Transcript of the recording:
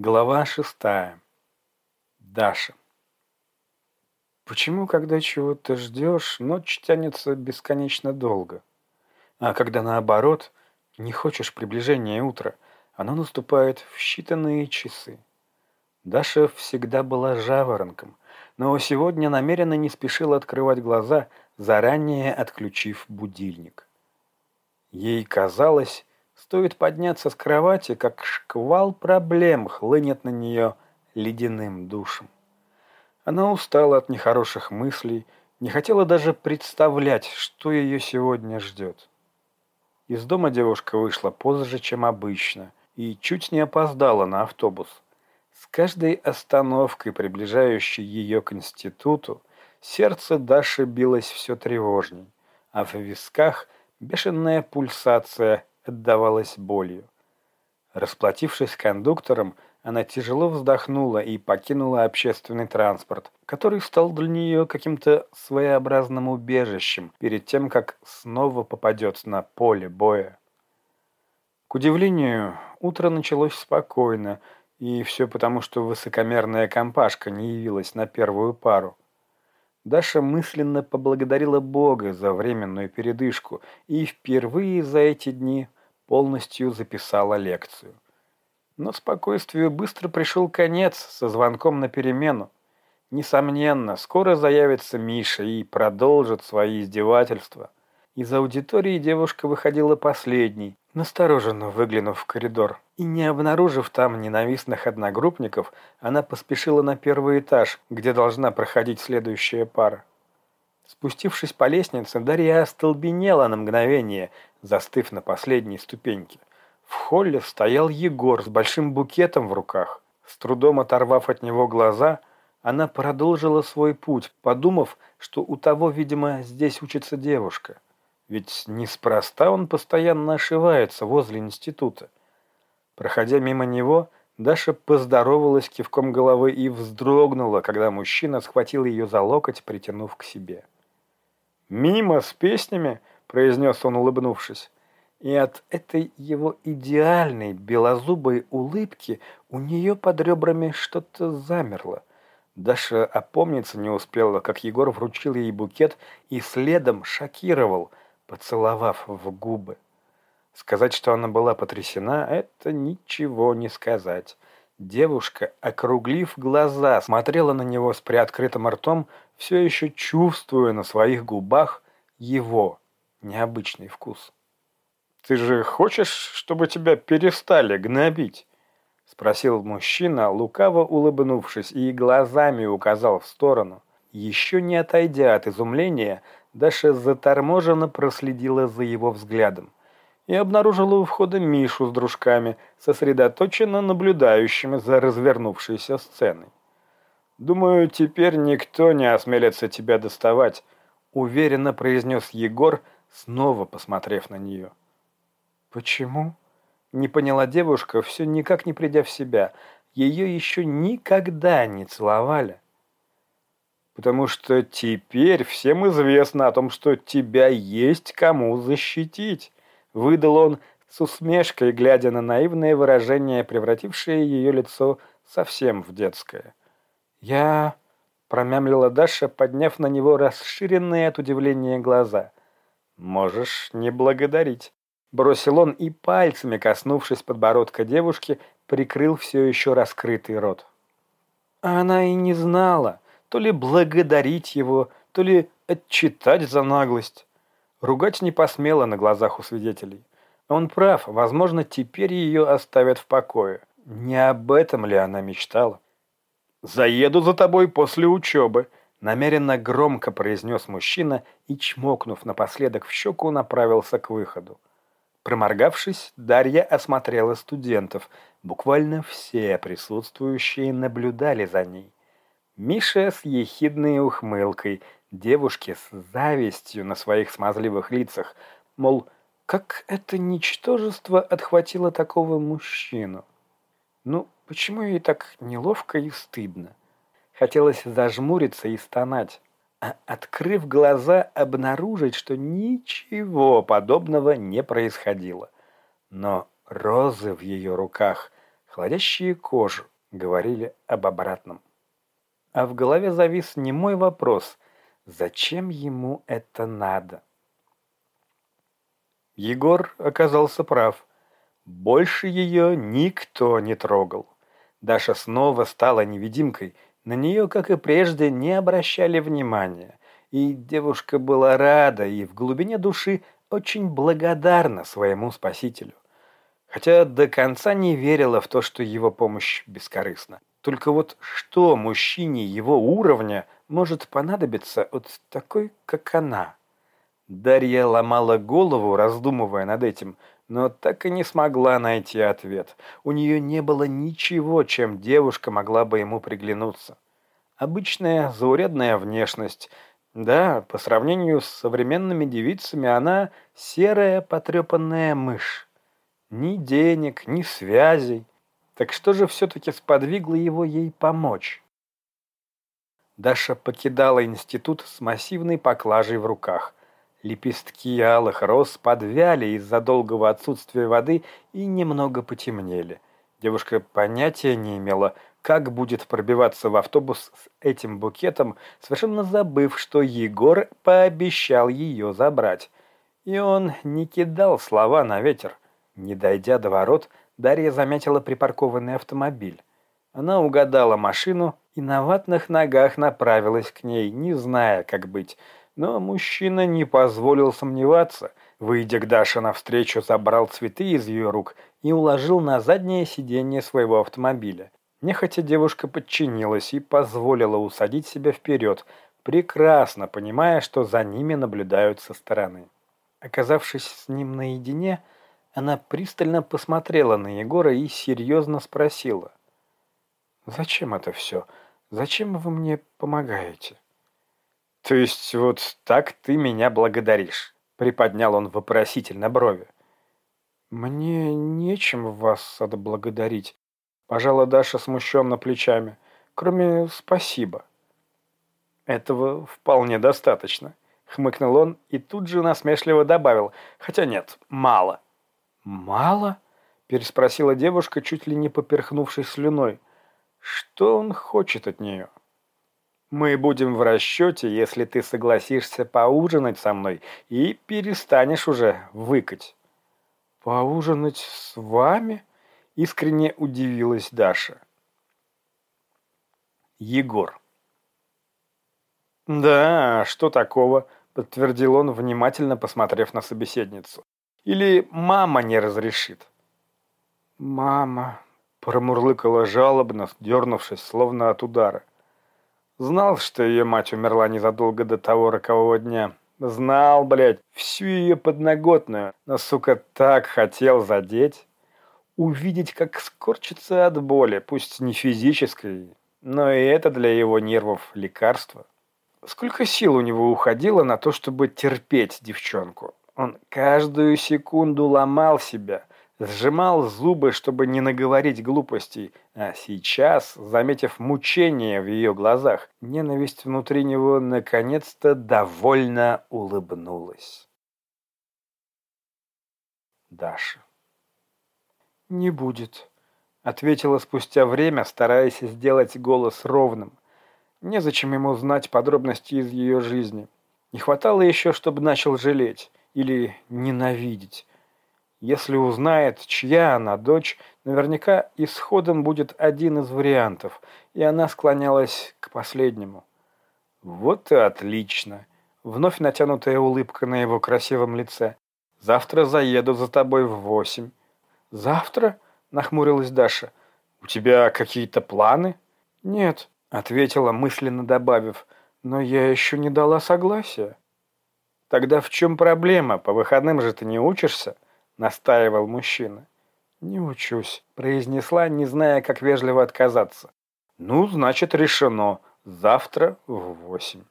Глава шестая. Даша. Почему, когда чего-то ждешь, ночь тянется бесконечно долго? А когда наоборот, не хочешь приближения утра, оно наступает в считанные часы. Даша всегда была жаворонком, но сегодня намеренно не спешила открывать глаза, заранее отключив будильник. Ей казалось, Стоит подняться с кровати, как шквал проблем хлынет на нее ледяным душем. Она устала от нехороших мыслей, не хотела даже представлять, что ее сегодня ждет. Из дома девушка вышла позже, чем обычно, и чуть не опоздала на автобус. С каждой остановкой, приближающей ее к институту, сердце Даши билось все тревожней, а в висках бешеная пульсация отдавалась болью. Расплатившись кондуктором, она тяжело вздохнула и покинула общественный транспорт, который стал для нее каким-то своеобразным убежищем перед тем, как снова попадет на поле боя. К удивлению, утро началось спокойно, и все потому, что высокомерная компашка не явилась на первую пару. Даша мысленно поблагодарила Бога за временную передышку и впервые за эти дни полностью записала лекцию. Но спокойствию быстро пришел конец со звонком на перемену. Несомненно, скоро заявится Миша и продолжит свои издевательства. Из аудитории девушка выходила последней, настороженно выглянув в коридор. И не обнаружив там ненавистных одногруппников, она поспешила на первый этаж, где должна проходить следующая пара. Спустившись по лестнице, Дарья остолбенела на мгновение, застыв на последней ступеньке. В холле стоял Егор с большим букетом в руках. С трудом оторвав от него глаза, она продолжила свой путь, подумав, что у того, видимо, здесь учится девушка. Ведь неспроста он постоянно ошивается возле института. Проходя мимо него, Даша поздоровалась кивком головы и вздрогнула, когда мужчина схватил ее за локоть, притянув к себе. «Мимо с песнями», — произнес он, улыбнувшись. И от этой его идеальной белозубой улыбки у нее под ребрами что-то замерло. Даша опомниться не успела, как Егор вручил ей букет и следом шокировал, поцеловав в губы. Сказать, что она была потрясена, это ничего не сказать. Девушка, округлив глаза, смотрела на него с приоткрытым ртом, все еще чувствуя на своих губах его необычный вкус. «Ты же хочешь, чтобы тебя перестали гнобить?» — спросил мужчина, лукаво улыбнувшись, и глазами указал в сторону. Еще не отойдя от изумления, Даша заторможенно проследила за его взглядом и обнаружила у входа Мишу с дружками, сосредоточенно наблюдающими за развернувшейся сценой. «Думаю, теперь никто не осмелится тебя доставать», — уверенно произнес Егор, снова посмотрев на нее. «Почему?» — не поняла девушка, все никак не придя в себя. Ее еще никогда не целовали. «Потому что теперь всем известно о том, что тебя есть кому защитить». Выдал он с усмешкой, глядя на наивное выражение, превратившее ее лицо совсем в детское. «Я...» — промямлила Даша, подняв на него расширенные от удивления глаза. «Можешь не благодарить», — бросил он и пальцами, коснувшись подбородка девушки, прикрыл все еще раскрытый рот. А она и не знала, то ли благодарить его, то ли отчитать за наглость. Ругать не посмела на глазах у свидетелей. Он прав, возможно, теперь ее оставят в покое. Не об этом ли она мечтала? «Заеду за тобой после учебы», — намеренно громко произнес мужчина и, чмокнув напоследок в щеку, направился к выходу. Проморгавшись, Дарья осмотрела студентов. Буквально все присутствующие наблюдали за ней. Миша с ехидной ухмылкой — девушки с завистью на своих смазливых лицах, мол, как это ничтожество отхватило такого мужчину? Ну, почему ей так неловко и стыдно? Хотелось зажмуриться и стонать, а, открыв глаза, обнаружить, что ничего подобного не происходило. Но розы в ее руках, холодящие кожу, говорили об обратном. А в голове завис немой вопрос, зачем ему это надо? Егор оказался прав. Больше ее никто не трогал. Даша снова стала невидимкой, на нее, как и прежде, не обращали внимания. И девушка была рада и в глубине души очень благодарна своему спасителю. Хотя до конца не верила в то, что его помощь бескорыстна. Только вот что мужчине его уровня может понадобиться от такой, как она? Дарья ломала голову, раздумывая над этим, но так и не смогла найти ответ. У нее не было ничего, чем девушка могла бы ему приглянуться. Обычная заурядная внешность. Да, по сравнению с современными девицами она серая потрепанная мышь. Ни денег, ни связей. Так что же все-таки сподвигло его ей помочь? Даша покидала институт с массивной поклажей в руках. Лепестки алых роз подвяли из-за долгого отсутствия воды и немного потемнели. Девушка понятия не имела, как будет пробиваться в автобус с этим букетом, совершенно забыв, что Егор пообещал ее забрать. И он не кидал слова на ветер. Не дойдя до ворот, Дарья заметила припаркованный автомобиль. Она угадала машину и на ватных ногах направилась к ней, не зная, как быть – но мужчина не позволил сомневаться. Выйдя к Даше навстречу, забрал цветы из ее рук и уложил на заднее сиденье своего автомобиля. Нехотя девушка подчинилась и позволила усадить себя вперед, прекрасно понимая, что за ними наблюдают со стороны. Оказавшись с ним наедине, она пристально посмотрела на Егора и серьезно спросила. «Зачем это все? Зачем вы мне помогаете?» «То есть вот так ты меня благодаришь?» — приподнял он вопросительно брови. «Мне нечем вас отблагодарить», — пожала Даша смущенно плечами, «кроме спасибо». «Этого вполне достаточно», — хмыкнул он и тут же насмешливо добавил, «хотя нет, мало». «Мало?» — переспросила девушка, чуть ли не поперхнувшись слюной. «Что он хочет от нее?» Мы будем в расчете, если ты согласишься поужинать со мной и перестанешь уже выкать. Поужинать с вами? Искренне удивилась Даша. Егор. Да, что такого? Подтвердил он, внимательно посмотрев на собеседницу. Или мама не разрешит? Мама, промурлыкала жалобно, дернувшись, словно от удара. Знал, что ее мать умерла незадолго до того рокового дня. Знал, блядь, всю ее подноготную, но, сука, так хотел задеть. Увидеть, как скорчится от боли, пусть не физической, но и это для его нервов лекарство. Сколько сил у него уходило на то, чтобы терпеть девчонку. Он каждую секунду ломал себя, сжимал зубы, чтобы не наговорить глупостей, а сейчас, заметив мучение в ее глазах, ненависть внутри него наконец-то довольно улыбнулась. Даша. «Не будет», — ответила спустя время, стараясь сделать голос ровным. Незачем ему знать подробности из ее жизни. Не хватало еще, чтобы начал жалеть или ненавидеть. Если узнает, чья она дочь, наверняка исходом будет один из вариантов, и она склонялась к последнему. Вот и отлично. Вновь натянутая улыбка на его красивом лице. Завтра заеду за тобой в восемь. Завтра? Нахмурилась Даша. У тебя какие-то планы? Нет, ответила, мысленно добавив. Но я еще не дала согласия. Тогда в чем проблема? По выходным же ты не учишься? настаивал мужчина. «Не учусь», — произнесла, не зная, как вежливо отказаться. «Ну, значит, решено. Завтра в восемь».